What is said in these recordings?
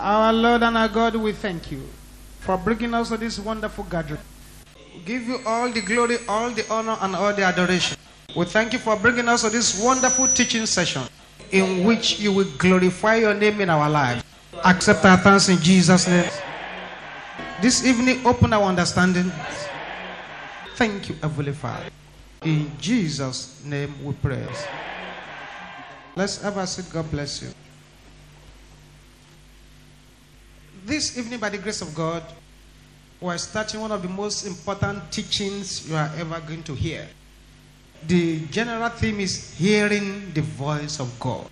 Our Lord and our God, we thank you for bringing us to this wonderful gathering. We give you all the glory, all the honor, and all the adoration. We thank you for bringing us to this wonderful teaching session in which you will glorify your name in our lives. Accept our thanks in Jesus' name. This evening, open our understanding. Thank you, Heavenly Father. In Jesus' name we pray. Let's have a. God bless you. This evening, by the grace of God, we're starting one of the most important teachings you are ever going to hear. The general theme is hearing the voice of God.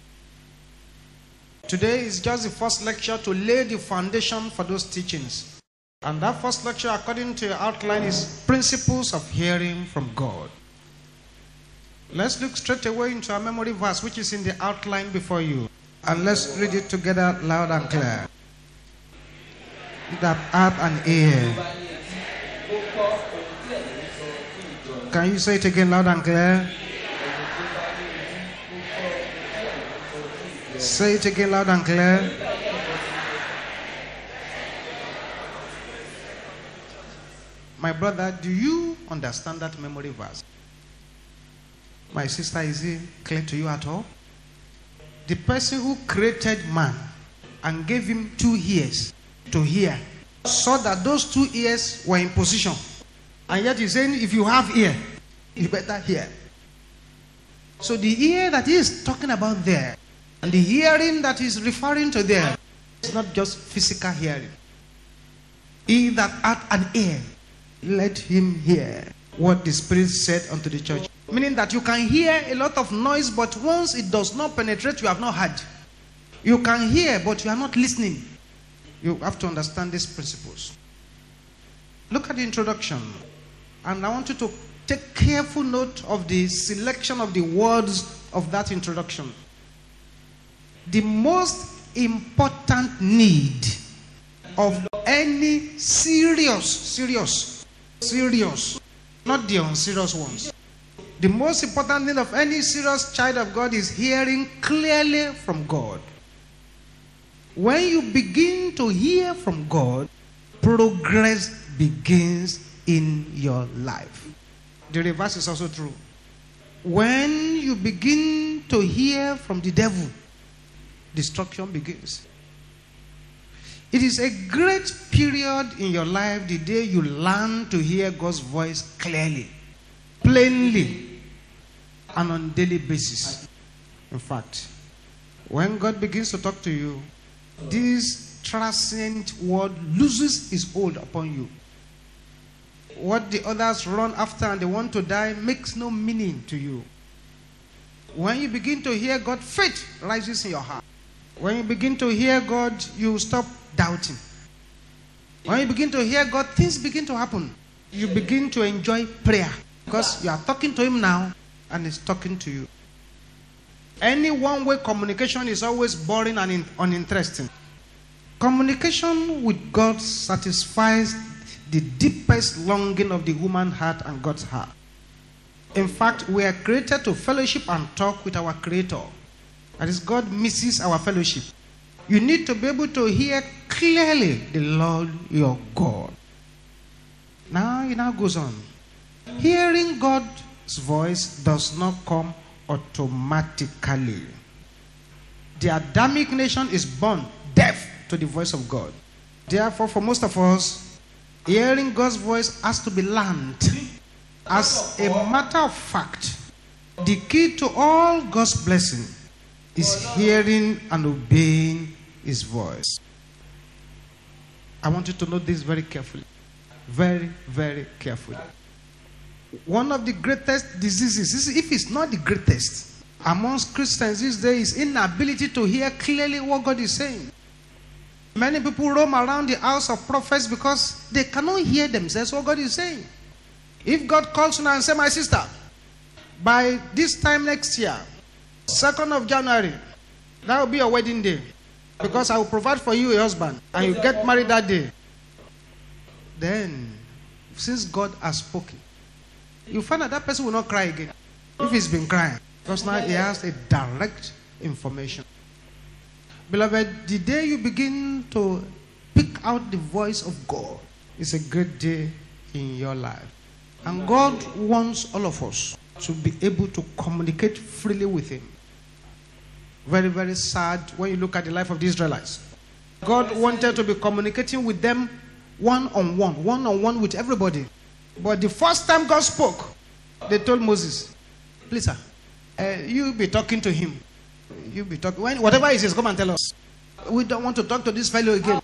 Today is just the first lecture to lay the foundation for those teachings. And that first lecture, according to your outline, is Principles of Hearing from God. Let's look straight away into our memory verse, which is in the outline before you. And let's read it together loud and clear. That hath an ear. Can you say it again loud and clear? Say it again loud and clear. My brother, do you understand that memory verse? My sister, is it clear to you at all? The person who created man and gave him two ears to hear saw that those two ears were in position. And yet he's saying, if you have ear, you better hear. So the ear that he is talking about there and the hearing that he's referring to there is not just physical hearing. He that hath an ear, let him hear what the Spirit said unto the church. Meaning that you can hear a lot of noise, but once it does not penetrate, you have not heard. You can hear, but you are not listening. You have to understand these principles. Look at the introduction. And I want you to take careful note of the selection of the words of that introduction. The most important need of any serious, serious, serious, not the unserious ones. The most important thing of any serious child of God is hearing clearly from God. When you begin to hear from God, progress begins in your life. The reverse is also true. When you begin to hear from the devil, destruction begins. It is a great period in your life the day you learn to hear God's voice clearly, plainly, and on daily basis. In fact, when God begins to talk to you, this transient word loses its hold upon you. What the others run after and they want to die makes no meaning to you. When you begin to hear God, faith rises in your heart. When you begin to hear God, you stop doubting. When you begin to hear God, things begin to happen. You begin to enjoy prayer because you are talking to Him now and He's talking to you. Any one way communication is always boring and uninteresting. Communication with God satisfies the deepest longing of the human heart and God's heart. In fact, we are created to fellowship and talk with our Creator. That is, God misses our fellowship. You need to be able to hear clearly the Lord your God. Now, it now goes on. Hearing God's voice does not come automatically. The Adamic nation is born deaf to the voice of God. Therefore, for most of us, hearing God's voice has to be learned. As a matter of fact, the key to all God's blessing is hearing and obeying His voice. I want you to note this very carefully. Very, very carefully. One of the greatest diseases, if it's not the greatest, amongst Christians these days is inability to hear clearly what God is saying. Many people roam around the house of prophets because they cannot hear themselves what God is saying. If God calls you now and say, My sister, by this time next year, 2nd of January, that will be your wedding day. Because I will provide for you a husband and you get married that day. Then, since God has spoken, you find that that person will not cry again. If he's been crying, because now he has a direct information. Beloved, the day you begin to pick out the voice of God is a great day in your life. And God wants all of us to be able to communicate freely with Him. Very, very sad when you look at the life of the Israelites. God wanted to be communicating with them one on one, one on one with everybody. But the first time God spoke, they told Moses, Please, sir, uh, you be talking to him. You be talking. Whatever he says, come and tell us. We don't want to talk to this fellow again.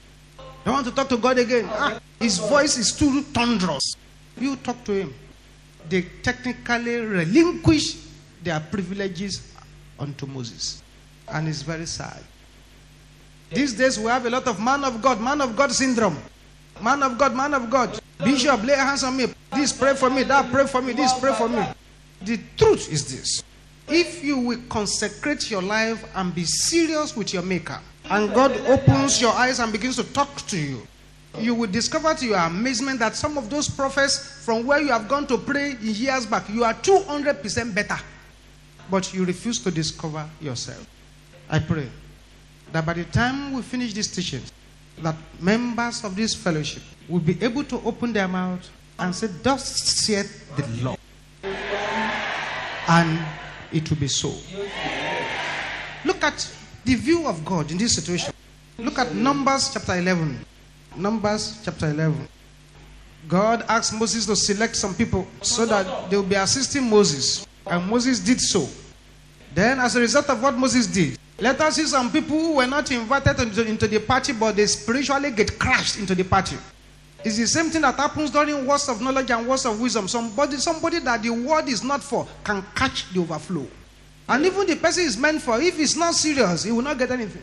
Don't want to talk to God again. Ah, his voice is too thunderous. You talk to him. They technically relinquish their privileges unto Moses. And it's very sad. These days we have a lot of man of God, man of God syndrome. Man of God, man of God. Bishop, lay hands on me. This pray for me, that pray for me, this pray for me. The truth is this. If you will consecrate your life and be serious with your maker, and God opens your eyes and begins to talk to you, you will discover to your amazement that some of those prophets from where you have gone to pray years back, you are 200% better. But you refuse to discover yourself. I pray that by the time we finish this teaching, that members of this fellowship will be able to open their mouth and say, Thus saith the Lord. And it will be so. Look at the view of God in this situation. Look at Numbers chapter 11. Numbers chapter 11. God asked Moses to select some people so that they will be assisting Moses. And Moses did so. Then, as a result of what Moses did, let us see some people who were not invited into, into the party, but they spiritually get crashed into the party. It's the same thing that happens during words of knowledge and words of wisdom. Somebody, somebody that the word is not for can catch the overflow. And even the person is meant for, if it's not serious, he will not get anything.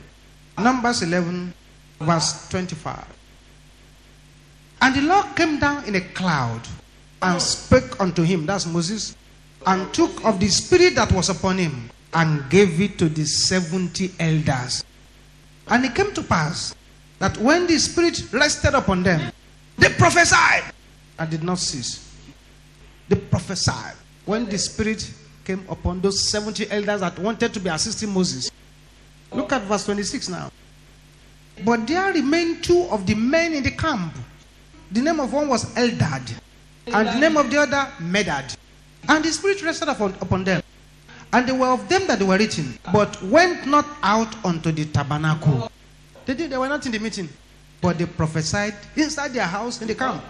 Numbers 11, verse 25. And the Lord came down in a cloud and spake unto him, that's Moses, and took of the spirit that was upon him and gave it to the 70 elders. And it came to pass that when the spirit rested upon them, they prophesied and did not cease. They prophesied. When the Spirit came upon those 70 elders that wanted to be assisting Moses. Look at verse 26 now. But there remained two of the men in the camp. The name of one was Eldad, and the name of the other Medad. And the Spirit rested upon, upon them. And they were of them that they were written, but went not out unto the tabernacle. They, did, they were not in the meeting. But they prophesied inside their house in the camp.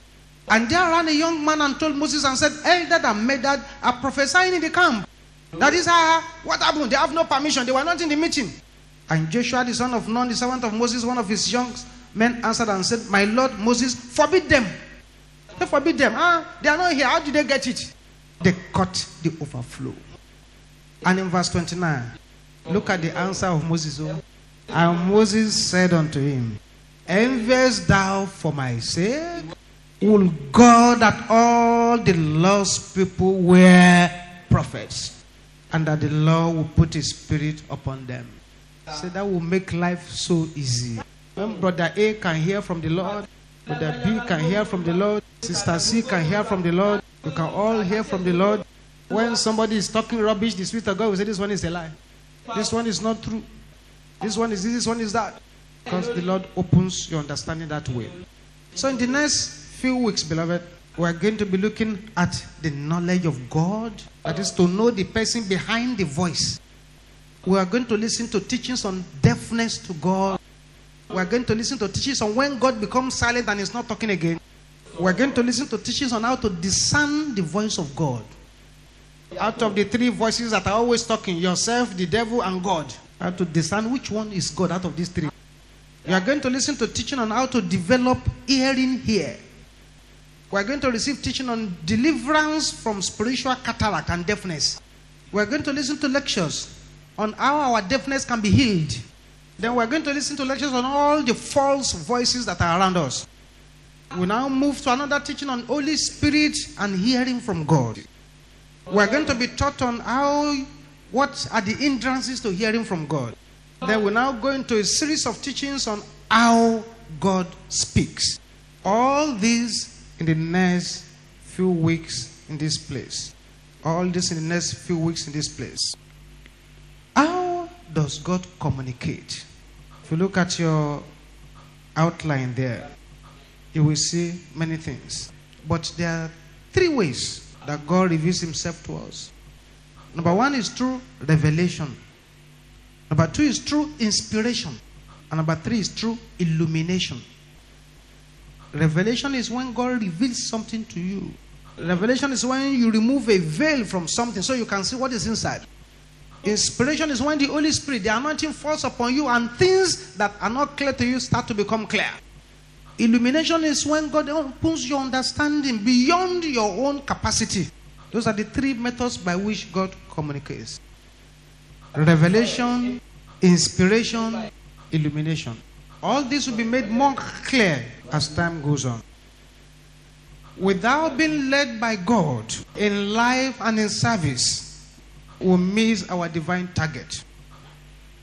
And there ran a young man and told Moses and said, Eldad and Medad are prophesying in the camp. That is how, what happened? They have no permission. They were not in the meeting. And Joshua, the son of Nun, the servant of Moses, one of his young men answered and said, My Lord Moses, forbid them. They forbid them. Ah, they are not here. How did they get it? They cut the overflow. And in verse 29, look at the answer of Moses. Oh. And Moses said unto him, Enviest thou for my sake? Will God that all the lost people were prophets, and that the Lord will put his spirit upon them? So that will make life so easy. When brother A can hear from the Lord, brother B can hear from the Lord, sister C can hear from the Lord, you can all hear from the Lord. When somebody is talking rubbish, the Spirit of God will say, This one is a lie. This one is not true. This one is this, this one is that. Because the Lord opens your understanding that way. So, in the next few weeks, beloved, we are going to be looking at the knowledge of God. That is to know the person behind the voice. We are going to listen to teachings on deafness to God. We are going to listen to teachings on when God becomes silent and is not talking again. We are going to listen to teachings on how to discern the voice of God. Out of the three voices that are always talking, yourself, the devil, and God, how to discern which one is God out of these three. You are going to listen to teaching on how to develop hearing here. We are going to receive teaching on deliverance from spiritual cataract and deafness. We are going to listen to lectures on how our deafness can be healed. Then we are going to listen to lectures on all the false voices that are around us. We now move to another teaching on Holy Spirit and hearing from God. We are going to be taught on how what are the hindrances to hearing from God. Then we're now go into a series of teachings on how God speaks. All these in the next few weeks in this place. All this in the next few weeks in this place. How does God communicate? If you look at your outline there, you will see many things. But there are three ways that God reveals himself to us. Number one is true revelation. Number two is true inspiration. And number three is true illumination. Revelation is when God reveals something to you. Revelation is when you remove a veil from something so you can see what is inside. Inspiration is when the Holy Spirit, the anointing falls upon you and things that are not clear to you start to become clear. Illumination is when God opens your understanding beyond your own capacity. Those are the three methods by which God communicates revelation, inspiration, illumination. All this will be made more clear as time goes on. Without being led by God in life and in service, we miss our divine target.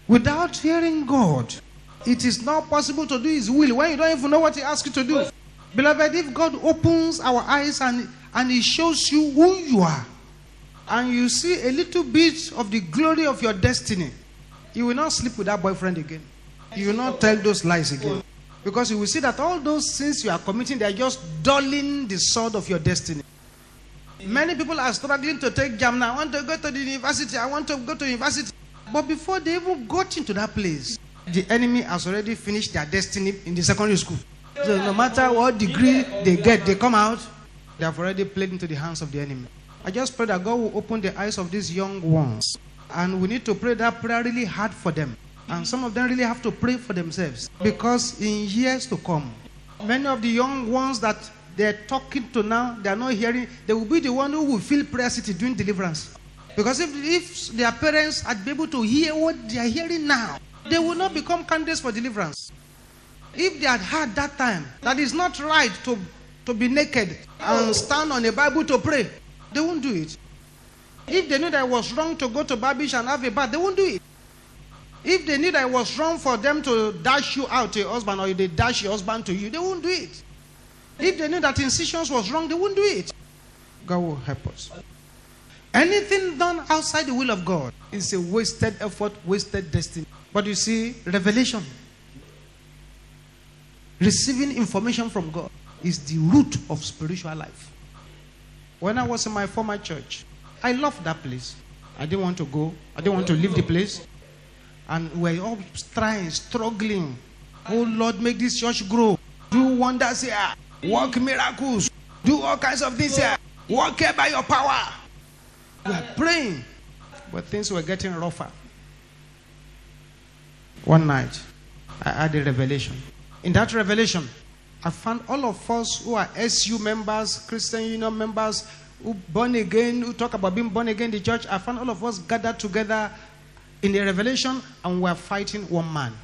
Without hearing God, it is not possible to do His will when you don't even know what He asks you to do. Beloved, if God opens our eyes and, and He shows you who you are, and you see a little bit of the glory of your destiny, you will not sleep with that boyfriend again. You will not tell those lies again. Because you will see that all those sins you are committing, they are just dulling the sword of your destiny. Many people are struggling to take JAMB now. I want to go to the university. I want to go to university. But before they even got into that place, the enemy has already finished their destiny in the secondary school. So no matter what degree they get, they come out, they have already played into the hands of the enemy. I just pray that God will open the eyes of these young ones. And we need to pray that prayer really hard for them. And some of them really have to pray for themselves. Because in years to come, many of the young ones that they're talking to now, they are not hearing, they will be the one who will feel prayer city doing deliverance. Because if, if their parents had been able to hear what they are hearing now, they will not become candidates for deliverance. If they had had that time, that is not right to, to be naked and stand on a Bible to pray, they won't do it. If they knew that it was wrong to go to Babish and have a bath, they won't do it. If they knew that it was wrong for them to dash you out to your husband or they dash your husband to you, they won't do it. If they knew that incisions was wrong, they won't do it. God will help us. Anything done outside the will of God is a wasted effort, wasted destiny. But you see, revelation, receiving information from God, is the root of spiritual life. When I was in my former church, I loved that place. I didn't want to go, I didn't want to leave the place. And we're all trying, struggling. Oh Lord, make this church grow. Do wonders here, work miracles, do all kinds of things here. Work here by your power. We're praying, but things were getting rougher. One night, I had a revelation. In that revelation, I found all of us who are SU members, Christian Union members, who born again, who talk about being born again in the church. I found all of us gathered together in the revelation and we are fighting one man.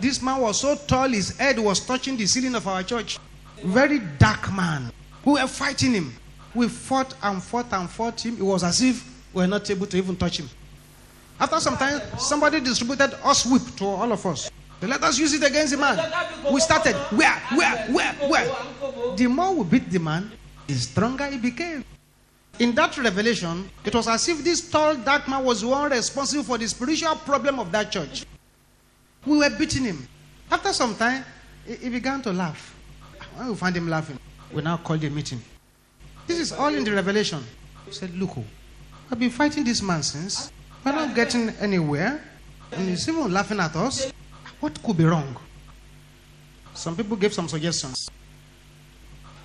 This man was so tall, his head was touching the ceiling of our church. Very dark man. We were fighting him. We fought and fought and fought him. It was as if we were not able to even touch him. After some time, somebody distributed us whip to all of us. They let us use it against the man. We started. Where? Where? Where? Where? The more we beat the man, the stronger he became. In that revelation, it was as if this tall, dark man was the one responsible for the spiritual problem of that church. We were beating him. After some time, he, began to laugh. When we find him laughing, we now called a meeting. This is all in the revelation. He said, Look, oh, I've been fighting this man since. We're not getting anywhere. And he's even laughing at us. What could be wrong? Some people gave some suggestions.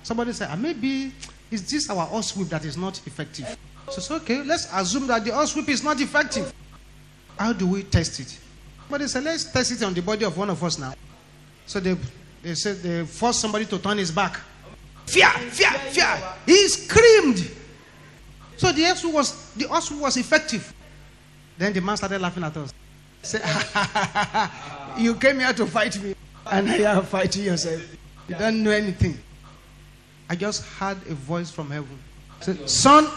Somebody said, ah, maybe is this our horse whip that is not effective. So it's okay, let's assume that the horse whip is not effective. How do we test it? But they said, let's test it on the body of one of us now. So they, they said they forced somebody to turn his back. Fear, fear, fear. He screamed. So the horse was the horse was effective. Then the man started laughing at us. Said, You came here to fight me, and you are fighting yourself. You don't know anything. I just heard a voice from heaven. Said, Son,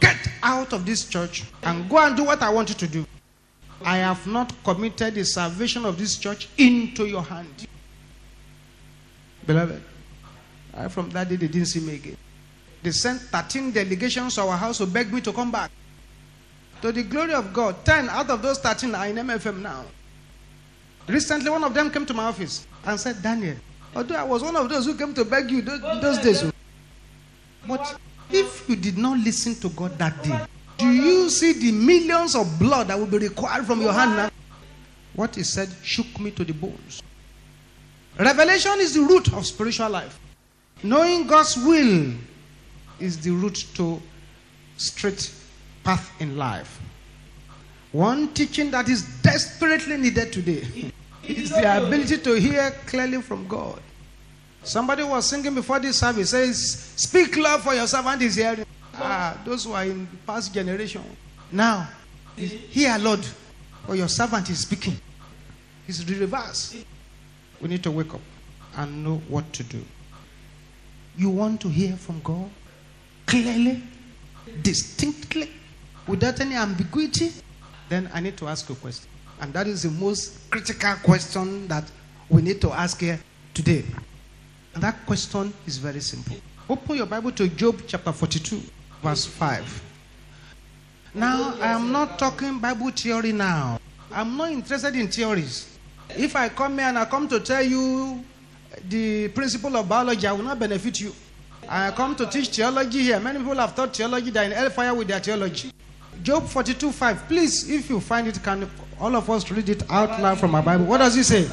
get out of this church and go and do what I want you to do. I have not committed the salvation of this church into your hand. Beloved, I, from that day they didn't see me again. They sent 13 delegations to our house to beg me to come back. To the glory of God, 10 out of those 13 are in MFM now. Recently, one of them came to my office and said, Daniel, although I was one of those who came to beg you those, those days, but if you did not listen to God that day, do you see the millions of blood that will be required from your hand now? What he said shook me to the bones. Revelation is the root of spiritual life. Knowing God's will is the route to straight path in life. One teaching that is desperately needed today is the ability to hear clearly from God. Somebody was singing before this service says, Speak love for your servant is hearing. Ah, those who are in past generation. Now, hear Lord, for your servant is speaking. It's the reverse. We need to wake up and know what to do. You want to hear from God clearly, distinctly, without any ambiguity? Then I need to ask a question. And that is the most critical question that we need to ask here today. And that question is very simple. Open your Bible to Job chapter 42, verse 5. Now, I am not talking Bible theory now. I'm not interested in theories. If I come here and I come to tell you the principle of biology, I will not benefit you. I come to teach theology here. Many people have taught theology, they're in hellfire with their theology. Job 42 5. Please, if you find it, can all of us read it out loud from our Bible? What does it say?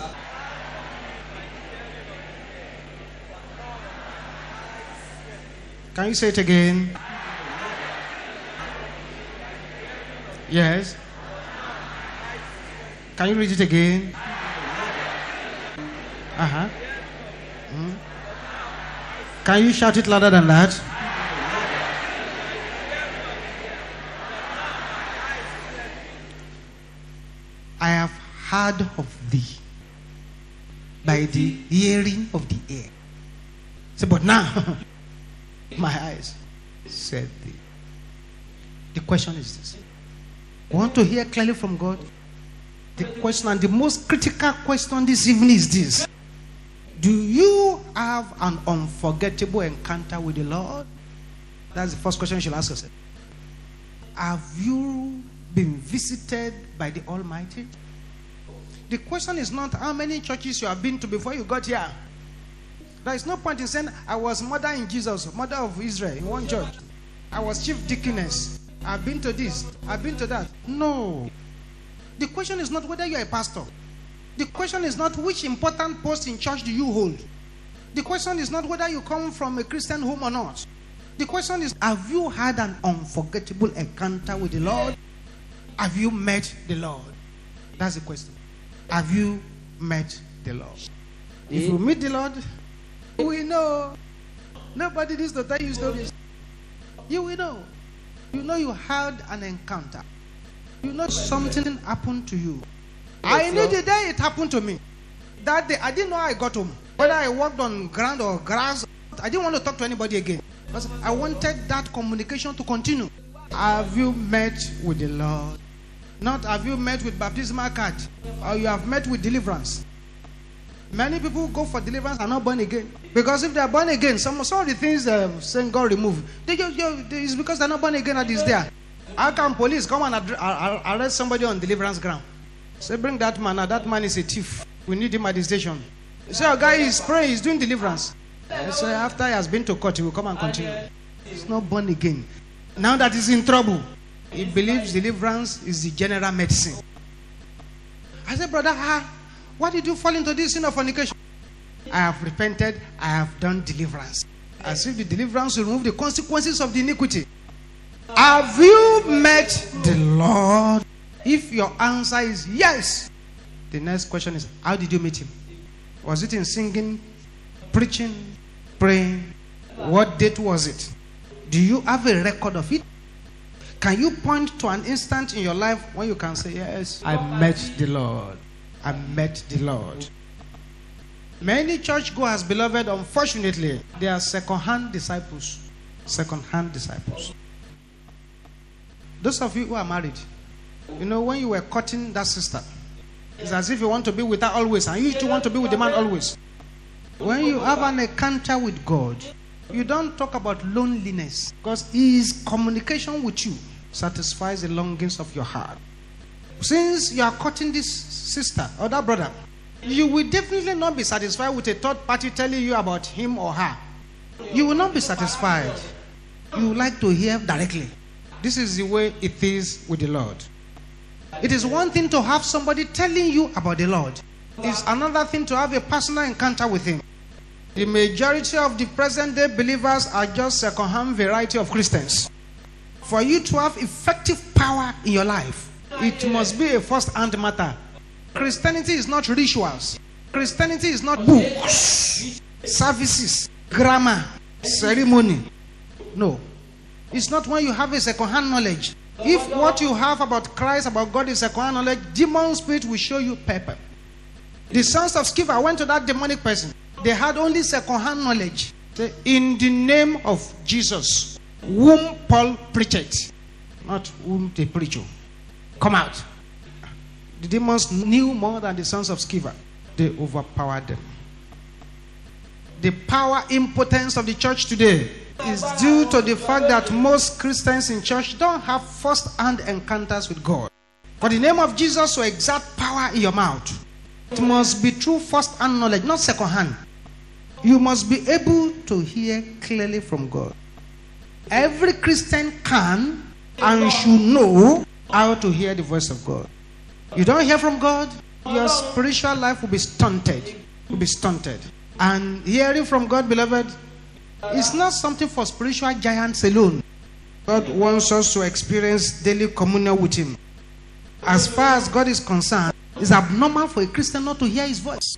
Can you say it again? Yes. Can you read it again? Uh huh. Mm. Can you shout it louder than that? I have heard of thee by the hearing of the ear. Say, but now my eyes said thee. The question is this. Want to hear clearly from God? The question and the most critical question this evening is this. Do you have an unforgettable encounter with the Lord? That's the first question you should ask yourself. Have you been visited by the Almighty? The question is not how many churches you have been to before you got here. There is no point in saying, I was mother in Jesus, mother of Israel in one church. I was chief deaconess. I've been to this, I've been to that. No. The question is not whether you're a pastor. The question is not which important post in church do you hold. The question is not whether you come from a Christian home or not. The question is have you had an unforgettable encounter with the Lord? Have you met the Lord? That's the question. Have you met the Lord? If you meet the Lord, we know. Nobody needs to tell you stories. You will know. You know you had an encounter. You know something happened to you. I knew the day it happened to me. That day, I didn't know I got home. Whether I walked on ground or grass, I didn't want to talk to anybody again. Because I wanted that communication to continue. Have you met with the Lord? Not have you met with baptismal card or you have met with deliverance. Many people go for deliverance are not born again. Because if they are born again, some, some of the things they saying God remove, they just, it's because they're not born again that is there. How can police come and arrest somebody on deliverance ground? Say, bring that man. That man is a thief. We need him at the station. Say, a guy is praying, he's doing deliverance. Say, after he has been to court, he will come and continue. He's not born again. Now that he's in trouble, he believes deliverance is the general medicine. I said, brother, ah, why did you fall into this sin of fornication? I have repented, I have done deliverance. As if the deliverance will remove the consequences of the iniquity. Have you met the Lord? If your answer is yes, the next question is how did you meet him? Was it in singing, preaching, praying? What date was it? Do you have a record of it? Can you point to an instant in your life when you can say, Yes, I met the Lord? I met the Lord. Many churchgoers, beloved, unfortunately, they are second hand disciples. Second hand disciples. Those of you who are married, you know, when you were cutting that sister, it's as if you want to be with her always, and you too want to be with the man always. When you have an encounter with God, you don't talk about loneliness because His communication with you satisfies the longings of your heart. Since you are courting this sister or that brother, you will definitely not be satisfied with a third party telling you about him or her. You will not be satisfied. You would like to hear directly. This is the way it is with the Lord. It is one thing to have somebody telling you about the Lord, it's another thing to have a personal encounter with Him. The majority of the present day believers are just second-hand variety of Christians. For you to have effective power in your life, it must be a first-hand matter. Christianity is not rituals. Christianity is not books, services, grammar, ceremony. No. It's not when you have a second-hand knowledge. If what you have about Christ, about God is second-hand knowledge, demon spirit will show you paper. The sons of Sceva went to that demonic person. They had only second-hand knowledge. In the name of Jesus, whom Paul preached, not whom they preach. Oh. Come out. The demons knew more than the sons of Sceva. They overpowered them. The power impotence of the church today is due to the fact that most Christians in church don't have first-hand encounters with God. For the name of Jesus to exert power in your mouth, it must be through first-hand knowledge, not second-hand. You must be able to hear clearly from God. Every Christian can and should know how to hear the voice of God. You don't hear from God, your spiritual life will be stunted. Will be stunted. And hearing from God, beloved, is not something for spiritual giants alone. God wants us to experience daily communion with Him. As far as God is concerned, it's abnormal for a Christian not to hear His voice.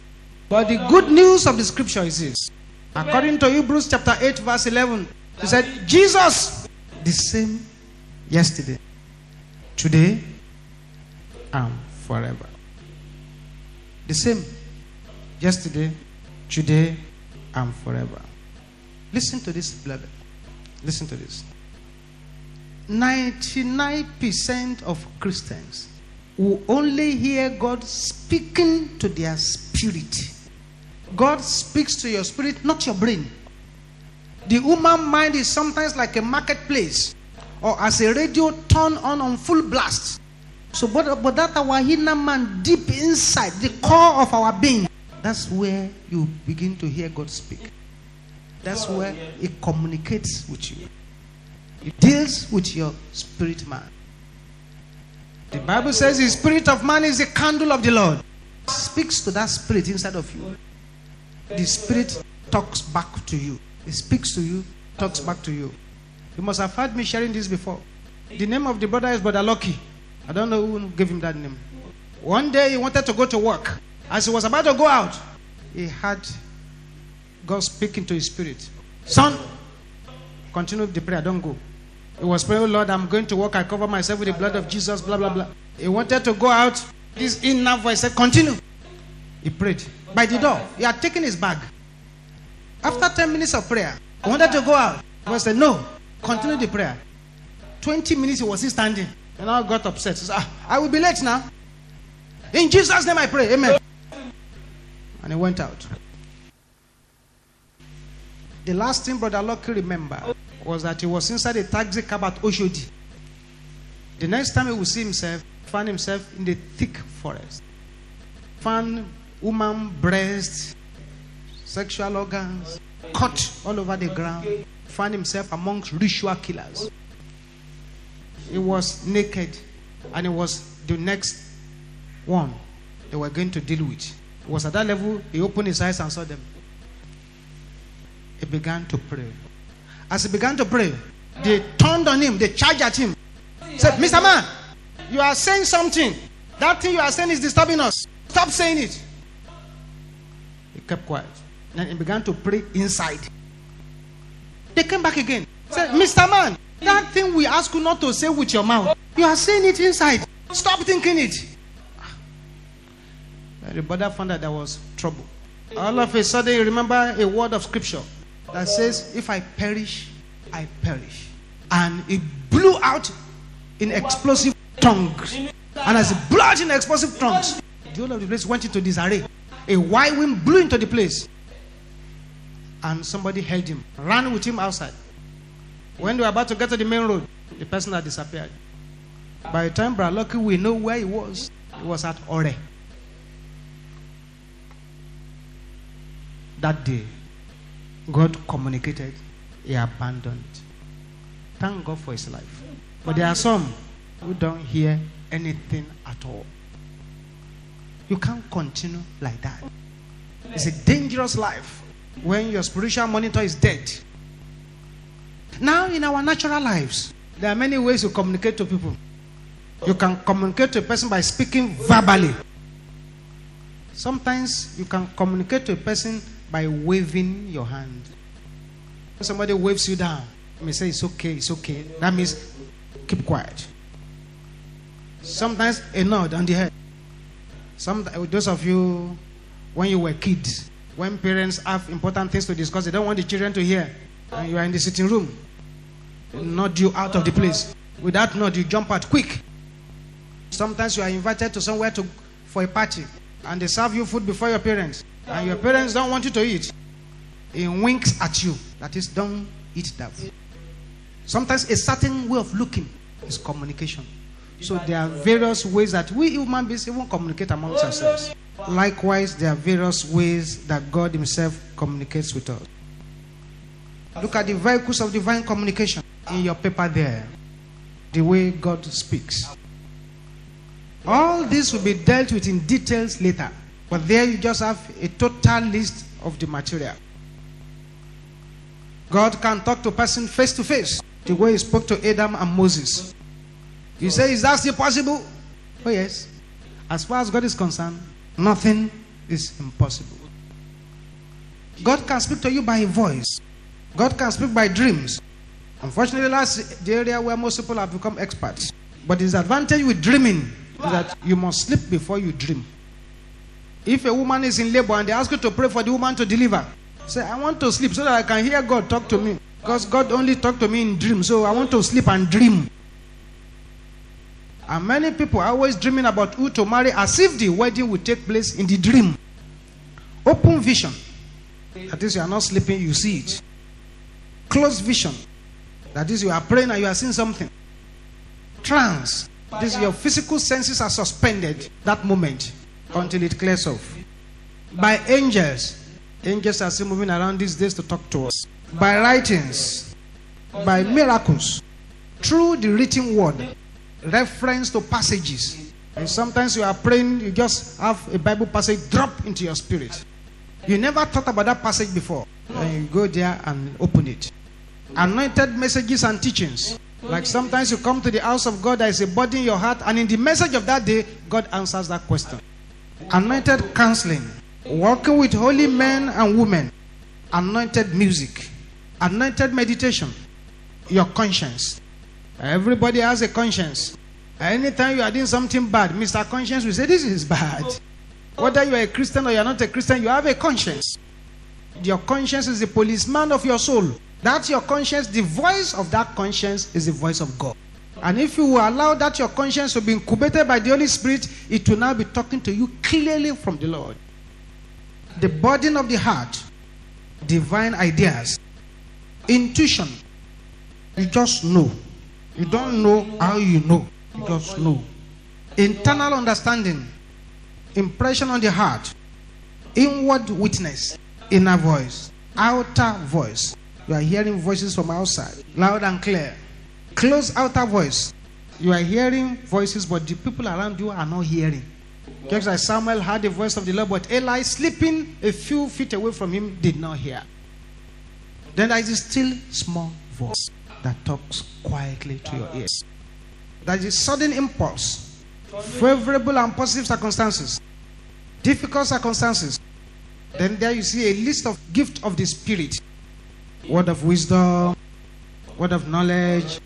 But the good news of the scripture is this. According to Hebrews chapter 8, verse 11, he said, Jesus, the same yesterday, today, and forever. The same yesterday, today, and forever. Listen to this, beloved. Listen to this. 99% of Christians will only hear God speaking to their spirit. God speaks to your spirit, not your brain. The human mind is sometimes like a marketplace or as a radio turned on on full blast. So, but, but that our inner man, deep inside, the core of our being, that's where you begin to hear God speak. That's where it communicates with you. It deals with your spirit man. The Bible says the spirit of man is the candle of the Lord. It speaks to that spirit inside of you. The spirit talks back to you. It speaks to you, talks back to you. You must have heard me sharing this before. The name of the brother is Brother Lucky. I don't know who gave him that name. One day he wanted to go to work. As he was about to go out, he had God speaking to his spirit. Son, continue the prayer, don't go. He was praying, "Oh Lord, I'm going to work. I cover myself with the blood of Jesus, blah, blah, blah. He wanted to go out. This inner voice said, Continue. He prayed. By the door, he had taken his bag. After 10 minutes of prayer, he wanted to go out. He said, No, continue the prayer. 20 minutes he was still standing. And I got upset. He said, "Ah, I will be late now. In Jesus' name I pray. Amen. And he went out. The last thing Brother Lucky remember was that he was inside a taxi cab at Oshodi. The next time he would see himself, found himself in the thick forest. Found woman breast, sexual organs, cut all over the ground. Found himself amongst ritual killers. He was naked, and it was the next one they were going to deal with. It was at that level he opened his eyes and saw them. He began to pray. As he began to pray, they turned on him, they charged at him. Said, Mr. Man, you are saying something. That thing you are saying is disturbing us. Stop saying it. Kept quiet. Then he began to pray inside. They came back again. Said, Mr. Man, that thing we ask you not to say with your mouth, you are saying it inside. Stop thinking it. Then the brother found that there was trouble. All of a sudden, he remember a word of scripture that says, If I perish, I perish. And it blew out in explosive tongues. And as it blew out in explosive tongues, the whole of the place went into disarray. A white wind blew into the place. And somebody held him, ran with him outside. When they were about to get to the main road, the person had disappeared. By the time Brother Lucky, we know where he was. He was at Ore. that day, God communicated, he abandoned. Thank God for his life. But there are some who don't hear anything at all. You can't continue like that. It's a dangerous life when your spiritual monitor is dead. Now, in our natural lives, there are many ways to communicate to people. You can communicate to a person by speaking verbally. Sometimes you can communicate to a person by waving your hand. When somebody waves you down, you may say, It's okay, it's okay. That means keep quiet. Sometimes a nod on the head. Some those of you when you were kids, when parents have important things to discuss, they don't want the children to hear. And you are in the sitting room. They nod you out of the place. With that nod, you jump out quick. Sometimes you are invited to somewhere to for a party and they serve you food before your parents. And your parents don't want you to eat. He winks at you. That is, don't eat that. Sometimes a certain way of looking is communication. So there are various ways that we human beings even communicate amongst ourselves. Likewise, there are various ways that God Himself communicates with us. Look at the vehicles of divine communication in your paper there. The way God speaks. All this will be dealt with in details later. But there you just have a total list of the material. God can talk to a person face to face, the way he spoke to Adam and Moses. You say, Is that still possible? Oh, yes. As far as God is concerned, nothing is impossible. God can speak to you by voice, God can speak by dreams. Unfortunately, that's the area where most people have become experts. But the disadvantage with dreaming is that you must sleep before you dream. If a woman is in labor and they ask you to pray for the woman to deliver, say, I want to sleep so that I can hear God talk to me. Because God only talked to me in dreams. So I want to sleep and dream. And many people are always dreaming about who to marry as if the wedding will take place in the dream. Open vision. That is, you are not sleeping, you see it. Closed vision. That is, you are praying and you are seeing something. Trance. This your physical senses are suspended that moment until it clears off. By angels. Angels are still moving around these days to talk to us. By writings. By miracles. Through the written word reference to passages. And sometimes you are praying, you just have a Bible passage drop into your spirit. You never thought about that passage before. And you go there and open it. Anointed messages and teachings. Like sometimes you come to the house of God, there is a body in your heart, and in the message of that day, God answers that question. Anointed counseling, working with holy men and women, anointed music, anointed meditation, your conscience, Everybody has a conscience. Anytime you are doing something bad, Mr. Conscience will say, This is bad. Whether you are a Christian or you are not a Christian, you have a conscience. Your conscience is the policeman of your soul. That's your conscience. The voice of that conscience is the voice of God. And if you will allow that your conscience to be incubated by the Holy Spirit, it will now be talking to you clearly from the Lord. The burden of the heart, divine ideas, intuition. You just know. You don't know how you know. You just know. Internal understanding, impression on the heart, inward witness, inner voice, outer voice. You are hearing voices from outside, loud and clear. Close outer voice. You are hearing voices, but the people around you are not hearing. Just like Samuel heard the voice of the Lord, but Eli, sleeping a few feet away from him, did not hear. Then there is a still small voice that talks quietly to your ears. There is a sudden impulse, favorable and positive circumstances, difficult circumstances. Then there you see a list of gift of the Spirit word of wisdom, word of knowledge,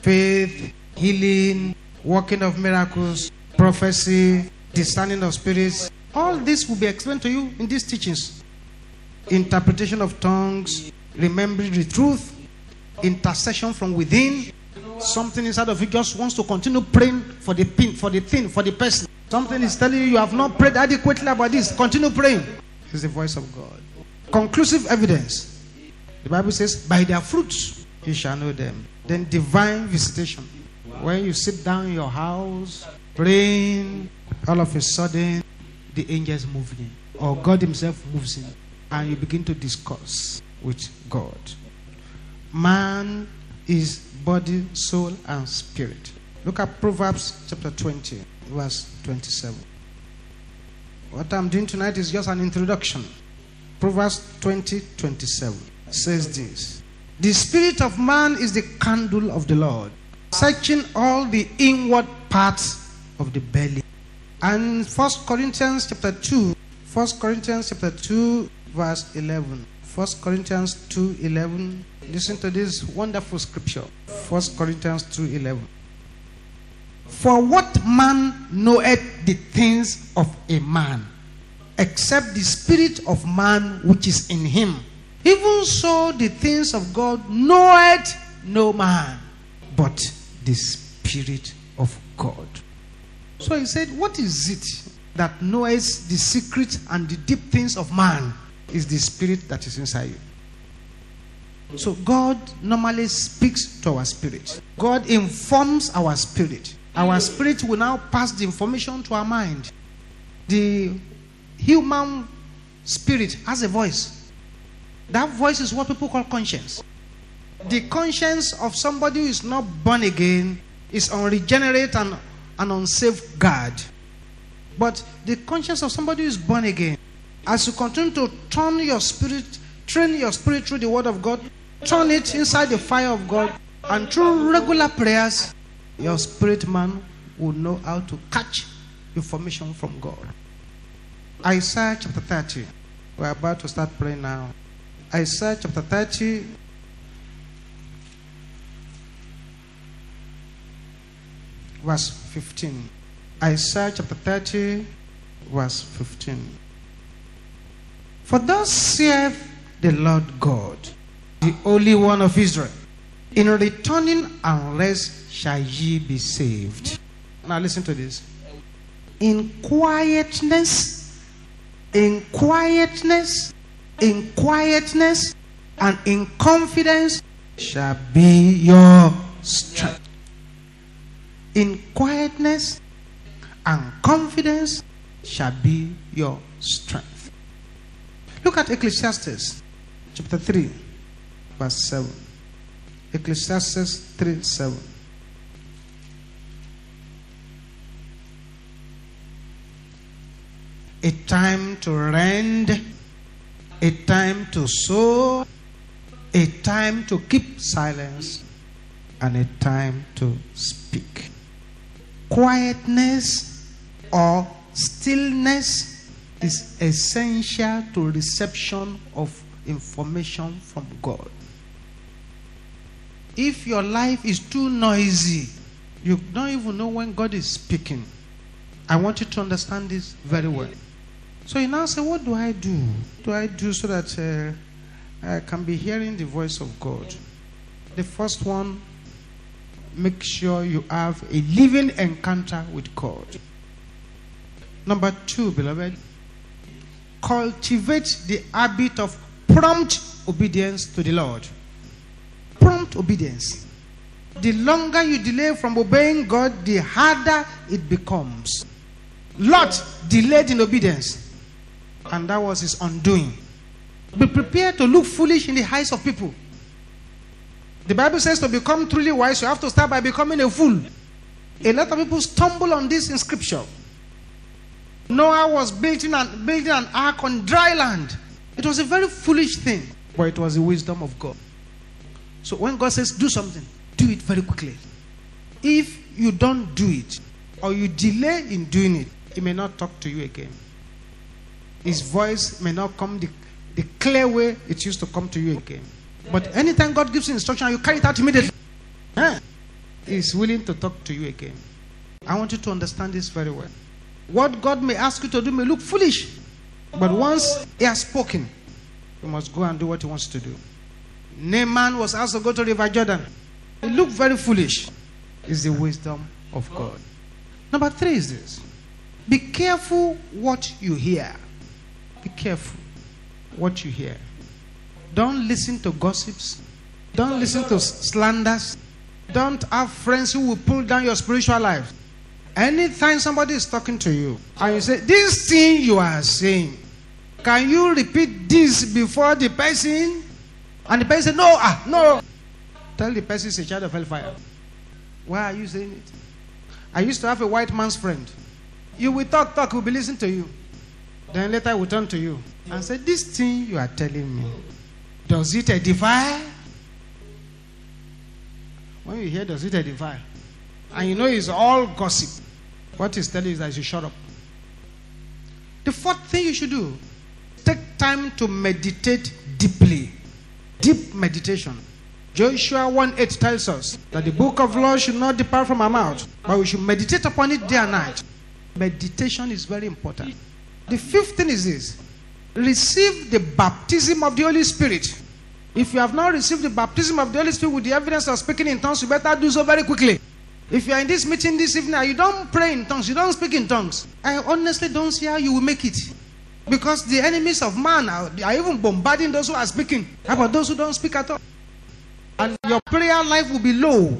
faith, healing, working of miracles, prophecy, discerning of spirits. All this will be explained to you in these teachings. Interpretation of tongues, remembering the truth, intercession from within. Something inside of you just wants to continue praying for the pin, for the thing, for the person. Something is telling you you have not prayed adequately about this. Continue praying. It's the voice of God. Conclusive evidence. The Bible says, by their fruits you shall know them. Then divine visitation. When you sit down in your house praying, all of a sudden the angels move in, or God Himself moves in. and you begin to discuss with God. Man is body, soul, and spirit. Look at Proverbs chapter 20, verse 27. What I'm doing tonight is just an introduction. Proverbs 20, 27 says this The spirit of man is the candle of the Lord, searching all the inward parts of the belly. And First Corinthians chapter 2, 1 Corinthians chapter 2, verse 11. 1 Corinthians 2:11. Listen to this wonderful scripture. 1 Corinthians 2:11. For what man knoweth the things of a man, except the spirit of man which is in him? Even so, the things of God knoweth no man, but the spirit of God. So he said, What is it that knows the secret and the deep things of man? Is the spirit that is inside you. So God normally speaks to our spirit. God informs our spirit. Our spirit will now pass the information to our mind. The human spirit has a voice. That voice is what people call conscience. The conscience of somebody who is not born again is unregenerate and, unsafe guard. But the conscience of somebody who is born again, as you continue to turn your spirit, train your spirit through the word of God, turn it inside the fire of God, and through regular prayers, your spirit man will know how to catch information from God. Isaiah chapter 30. We're about to start praying now. Isaiah chapter 30. Verse 15. Isaiah chapter 30, verse 15. For thus saith the Lord God, the only One of Israel, in returning rest shall ye be saved. Now listen to this. In quietness, in quietness, in quietness, and in confidence shall be your strength. In quietness and confidence shall be your strength. Look at Ecclesiastes chapter 3, verse 7. Ecclesiastes 3 7. A time to rend, a time to sow, a time to keep silence, and a time to speak. Quietness or stillness is essential to reception of information from God. If your life is too noisy, you don't even know when God is speaking. I want you to understand this very well. So you now say, What do I do? What do I do so that uh, I can be hearing the voice of God? The first one, make sure you have a living encounter with God. Number two, beloved, cultivate the habit of prompt obedience to the Lord. Prompt obedience. The longer you delay from obeying God, the harder it becomes. Lot delayed in obedience, and that was his undoing. Be prepared to look foolish in the eyes of people. The Bible says to become truly wise, you have to start by becoming a fool. A lot of people stumble on this in scripture. Noah was building an, building an ark on dry land. It was a very foolish thing, but it was the wisdom of God. So when God says do something, do it very quickly. If you don't do it, or you delay in doing it, He may not talk to you again. His voice may not come the, the clear way it used to come to you again. But anytime God gives instruction, you carry it out immediately. Eh? He's willing to talk to you again. I want you to understand this very well. What God may ask you to do may look foolish, but once He has spoken, you must go and do what He wants to do. Naaman was asked to go to the River Jordan. It looked very foolish. It's the wisdom of God. Number three is this be careful what you hear. Be careful what you hear. Don't listen to gossips. Don't listen to slanders. Don't have friends who will pull down your spiritual life. Anytime somebody is talking to you and you say, This thing you are saying, Can you repeat this before the person? And the person No, ah, no. Tell the person it's a child of hellfire. Why are you saying it? I used to have a white man's friend. You will talk, talk, will be listening to you. Then later I will turn to you and say, This thing you are telling me, does it edify? When you hear does it edify, and you know it's all gossip, what he's telling you is that you should shut up. The fourth thing you should do, take time to meditate deeply. Deep meditation. Joshua 1 8 tells us that the book of law should not depart from our mouth, but we should meditate upon it day and night. Meditation is very important. The fifth thing is this receive the baptism of the Holy Spirit. If you have not received the baptism of the Holy Spirit with the evidence of speaking in tongues, you better do so very quickly. If you are in this meeting this evening you don't pray in tongues, you don't speak in tongues, I honestly don't see how you will make it. Because the enemies of man are, are even bombarding those who are speaking. How about those who don't speak at all? And your prayer life will be low.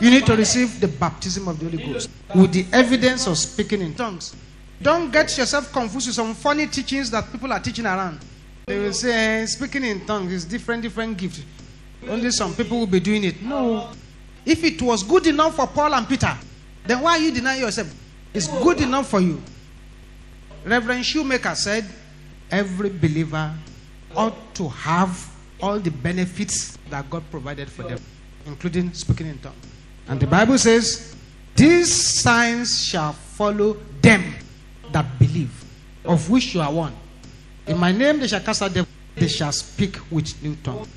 You need to receive the baptism of the Holy Ghost with the evidence of speaking in tongues. Don't get yourself confused with some funny teachings that people are teaching around. They will say eh, speaking in tongues is different, different gift. Only some people will be doing it. No. If it was good enough for Paul and Peter, then why are you denying yourself? It's good enough for you. Reverend Shoemaker said, every believer ought to have all the benefits that God provided for them, including speaking in tongues. And the Bible says, These signs shall follow them that believe, of which you are one. In my name they shall cast out devils, they shall speak with new tongues.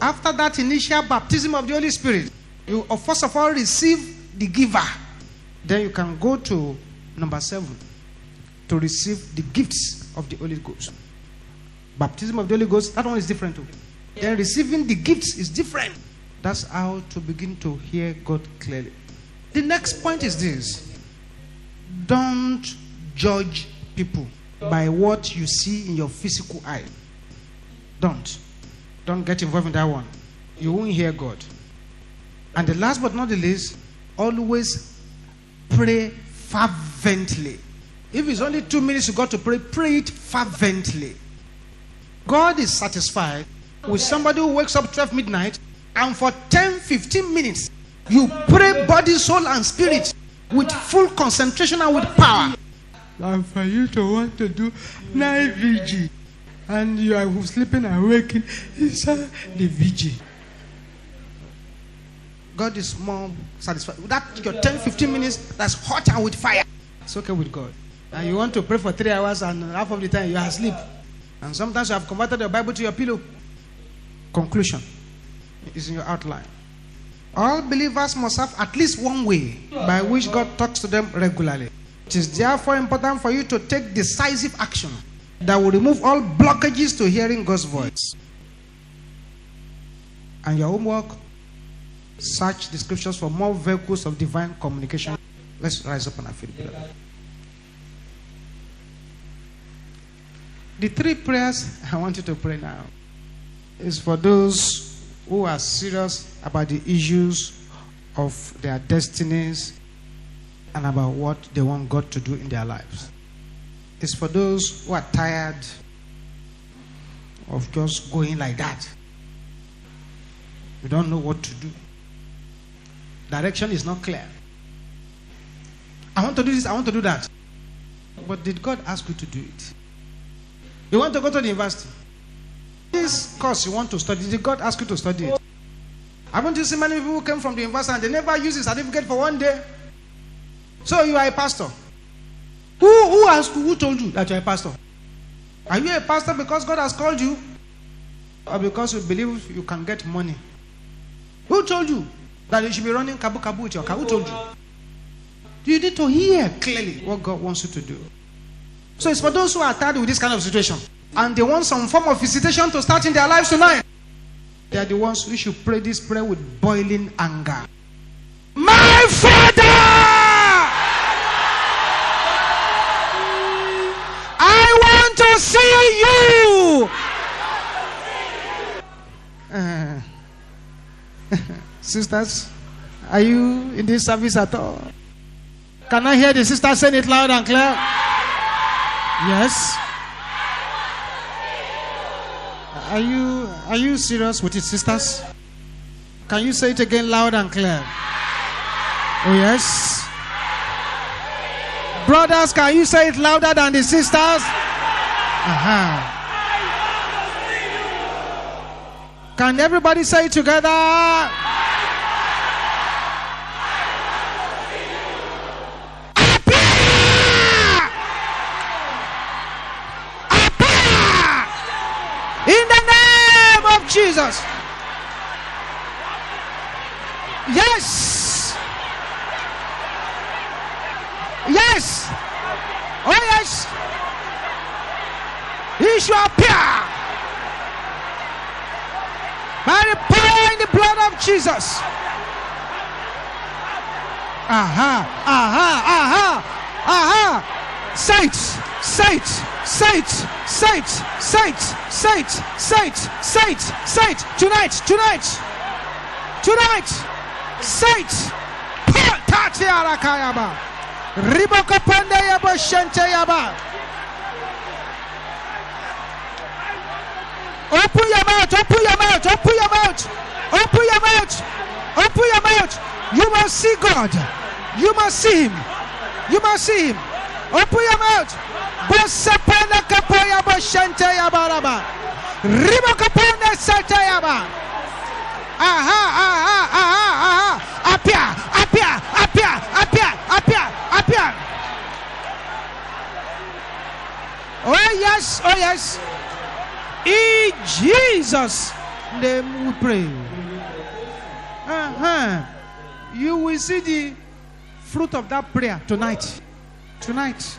After that initial baptism of the Holy Spirit, you first of all receive the giver. Then you can go to number seven to receive the gifts of the Holy Ghost. Baptism of the Holy Ghost, that one is different too. Then receiving the gifts is different. That's how to begin to hear God clearly. The next point is this don't judge people by what you see in your physical eye. Don't. Don't get involved in that one. You won't hear God. And the last but not the least, always pray fervently. If it's only two minutes you got to pray, pray it fervently. God is satisfied with somebody who wakes up 12 midnight and for 10 15 minutes you pray body, soul, and spirit with full concentration and with power. And for you to want to do night vigil and you are sleeping and waking inside the vigil. God is more satisfied. That your 10 15 minutes that's hot and with fire. It's okay with God. And you want to pray for three hours and half of the time you are asleep. And sometimes you have converted your Bible to your pillow. Conclusion is in your outline. All believers must have at least one way by which God talks to them regularly. It is therefore important for you to take decisive action that will remove all blockages to hearing God's voice. And your homework search the scriptures for more vehicles of divine communication. Let's rise up our feet, brother. The three prayers I want you to pray now is for those who are serious about the issues of their destinies and about what they want God to do in their lives. It's for those who are tired of just going like that. You don't know what to do. Direction is not clear. I want to do this, I want to do that. But did God ask you to do it? You want to go to the university. This course you want to study, did God ask you to study it? Haven't you seen many people who came from the university and they never use a certificate for one day? So you are a pastor. Who, who asked? Who told you that you are a pastor? Are you a pastor because God has called you? Or because you believe you can get money? Who told you that you should be running kabu kabu with your car? Who told you? You need to hear clearly what God wants you to do. So it's for those who are tired with this kind of situation and they want some form of visitation to start in their lives tonight. They are the ones who should pray this prayer with boiling anger. My Father! See you! Uh, sisters, are you in this service at all? Can I hear the sister saying it loud and clear? Yes. Are you are you serious with it, sisters? Can you say it again loud and clear? Oh yes. Brothers, can you say it louder than the sisters? Aha. Can everybody say together? In the name of Jesus. Yes. Yes. Shall appear. By the power in the blood of Jesus. Aha, aha, aha, aha. It, say it, say it, say it, say it. Tonight, tonight, tonight, say it. Tatiara kayaba. Riboko pande yabo shente yaba. Open your mouth, open your mouth, open your mouth, open your mouth, open your mouth. You must see God. You must see Him. You must see Him. Open your mouth. Bosapana kapaya boshente yabaraba. Ribo kapanda sete yaba. Aha, aha, aha, aha. Apia, apia, apia, apia, apia, apia. Oh yes, oh yes. In Jesus' name we pray. Uh-huh. You will see the fruit of that prayer tonight. Tonight.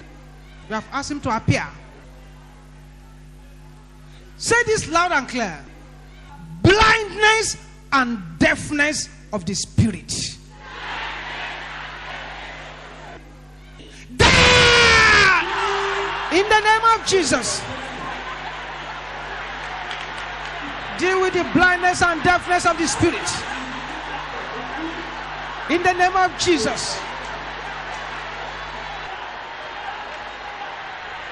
You have asked him to appear. Say this loud and clear. Blindness and deafness of the spirit. In the name of Jesus. Deal with the blindness and deafness of the spirit. In the name of Jesus.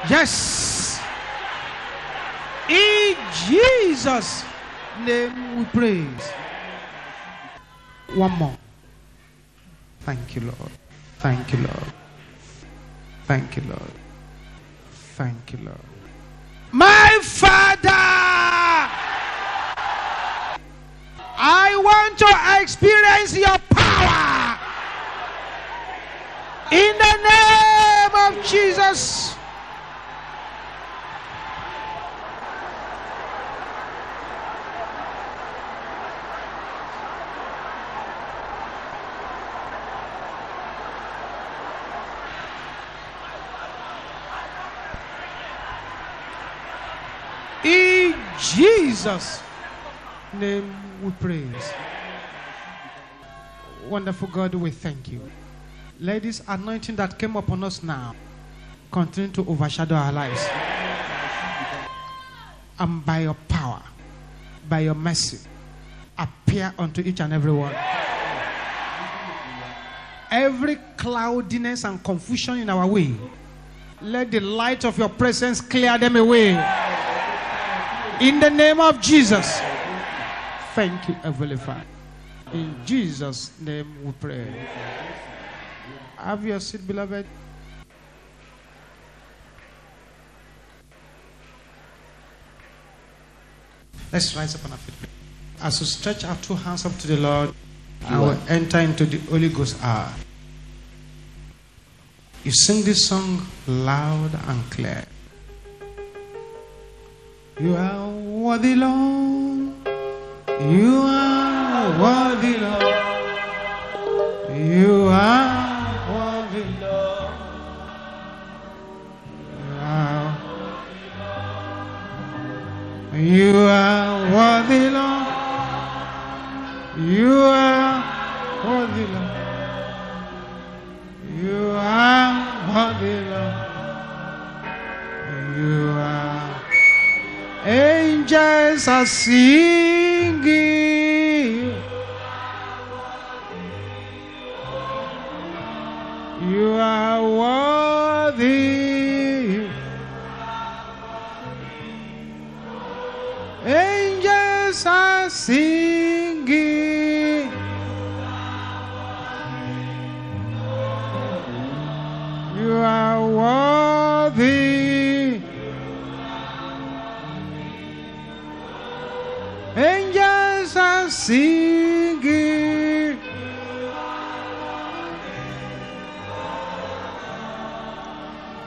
Yes. In Jesus' name we praise. One more. Thank you, Lord. Thank you, Lord. Thank you, Lord. Thank you, Lord. My Father, I want to experience your power. In the name of Jesus. In Jesus' name we praise. Wonderful God, we thank you. Let this anointing that came upon us now continue to overshadow our lives. And by your power, by your mercy, appear unto each and every one. Every cloudiness and confusion in our way, let the light of your presence clear them away. In the name of Jesus. Thank you, Heavenly Father. In Jesus' name we pray. Have your seat, beloved. Let's rise up on our feet. As we stretch our two hands up to the Lord, I will enter into the Holy Ghost hour. You sing this song loud and clear. You are worthy, Lord. You are worthy, Lord. You are worthy, Lord. You are, worthy, Lord. You are worthy, Lord. You are worthy. You are. Angels are singing. You are worthy. Angels are singing. You are worthy. Singing.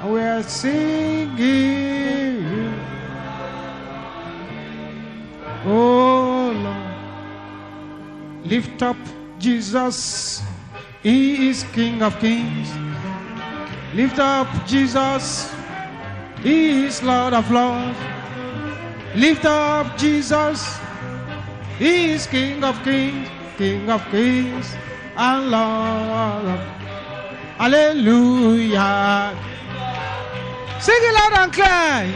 We are singing. Oh Lord. Lift up Jesus. He is King of Kings. Lift up Jesus. He is Lord of Lords. Lift up Jesus. He is King of Kings, King of Kings, and Lord of Hallelujah. Sing it loud and clear.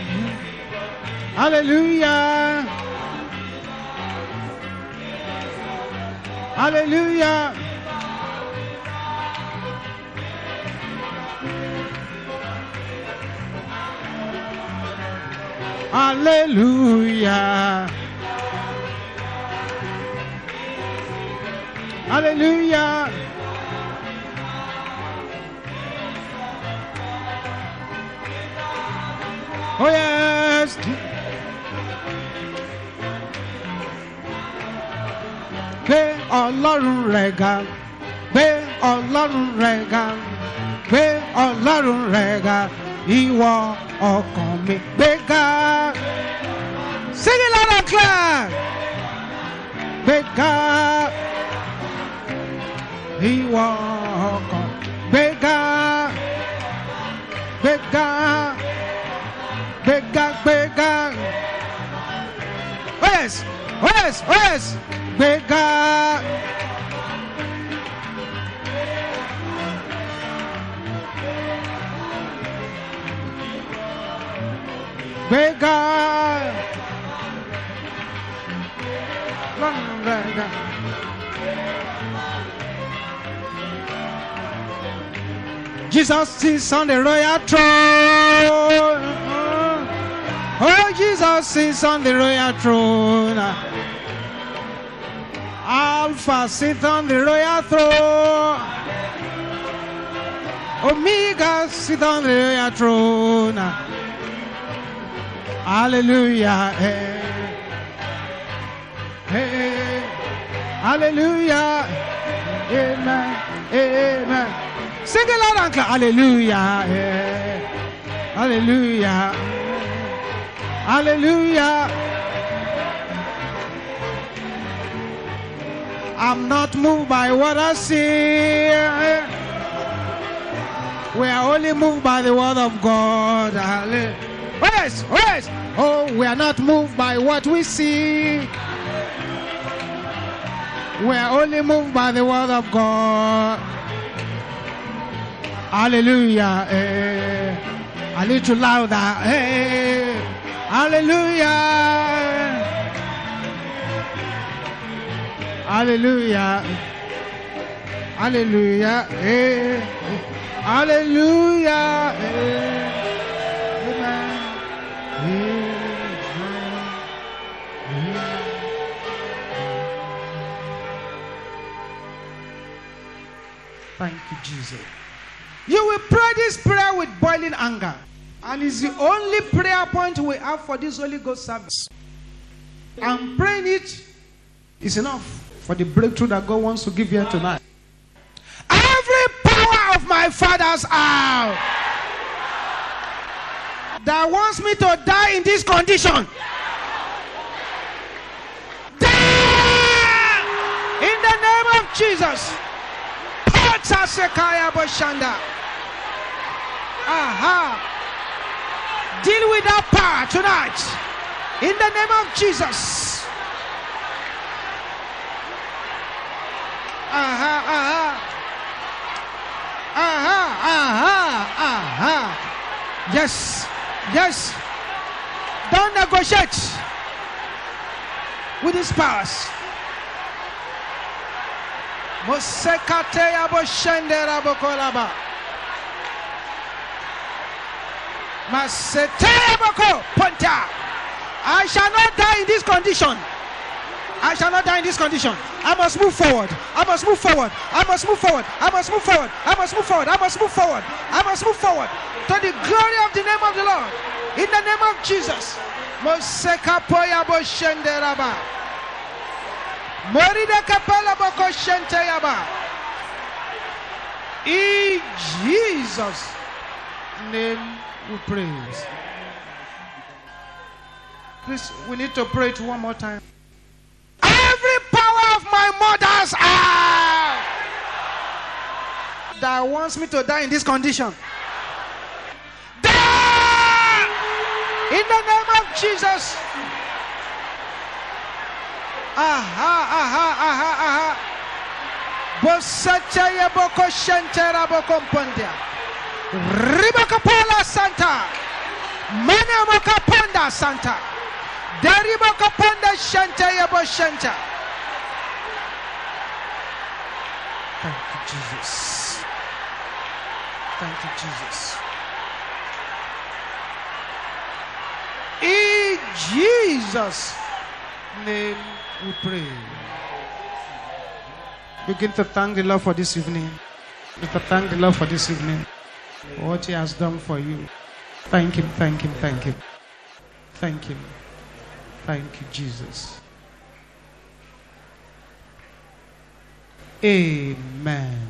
Hallelujah. Hallelujah. Hallelujah. Hallelujah. Oh, yes. Gbé ọlọ́run rẹ̀ ga. Gbé ọlọ́run rẹ̀ ga. Gbé ọlọ́run rẹ̀. Ìwọ ọkàn mi gbé ga. Sing it loud and clear. Gbé ga. Ìwọ ọkàn gbé ga. Gbé ga. Gbé ga gbé ga. Oh yes, oh Jesus sits on the royal throne. Oh, Jesus sits on the royal throne. Alpha sits on the royal throne. Omega sits on the royal throne. Hallelujah. Hey. Hey. Hallelujah. Amen. Amen. Sing it loud and clear. Hallelujah. Yeah. Hallelujah. Hallelujah. I'm not moved by what I see. We are only moved by the word of God. Yes, yes. Oh, we are not moved by what we see. We are only moved by the word of God. Hallelujah. eh. A little louder. eh. Hallelujah. Hallelujah. Hallelujah. eh. Hallelujah. eh. Thank you, Jesus. You will pray this prayer with boiling anger. And it's the only prayer point we have for this Holy Ghost service. And praying it is enough for the breakthrough that God wants to give here tonight. Every power of my father's house that wants me to die in this condition. Die in the name of Jesus. Sekaya Boshanda. Aha. Deal with that power tonight. In the name of Jesus. Aha, aha. Aha, aha, aha. Yes, yes. Don't negotiate with these powers. Mosekateya boshendera bokolaba. Maseteya boko ponta. I shall not die in this condition. I shall not die in this condition. I must move forward. I must move forward. I must move forward. I must move forward. I must move forward. I must move forward. I must move forward to the glory of the name of the Lord. In the name of Jesus. Moseka poya bo shende raba. Morida kapala boko shente yaba. In Jesus' name we praise. Please, we need to pray it one more time. Every power of my mother's house that wants me to die in this condition. Die! In the name of Jesus. Aha, aha, aha, aha. Bosacha yaboko shantera boko mpondia. Ribaka pola santa. Mana moka ponda santa. Dariboka ponda shanta yabo shanta. Thank you, Jesus. Thank you, Jesus. In Jesus' name we pray. Begin to thank the Lord for this evening. Begin to thank the Lord for this evening. For what He has done for you. Thank Him, thank Him, thank Him. Thank Him. Thank you, Jesus. Amen.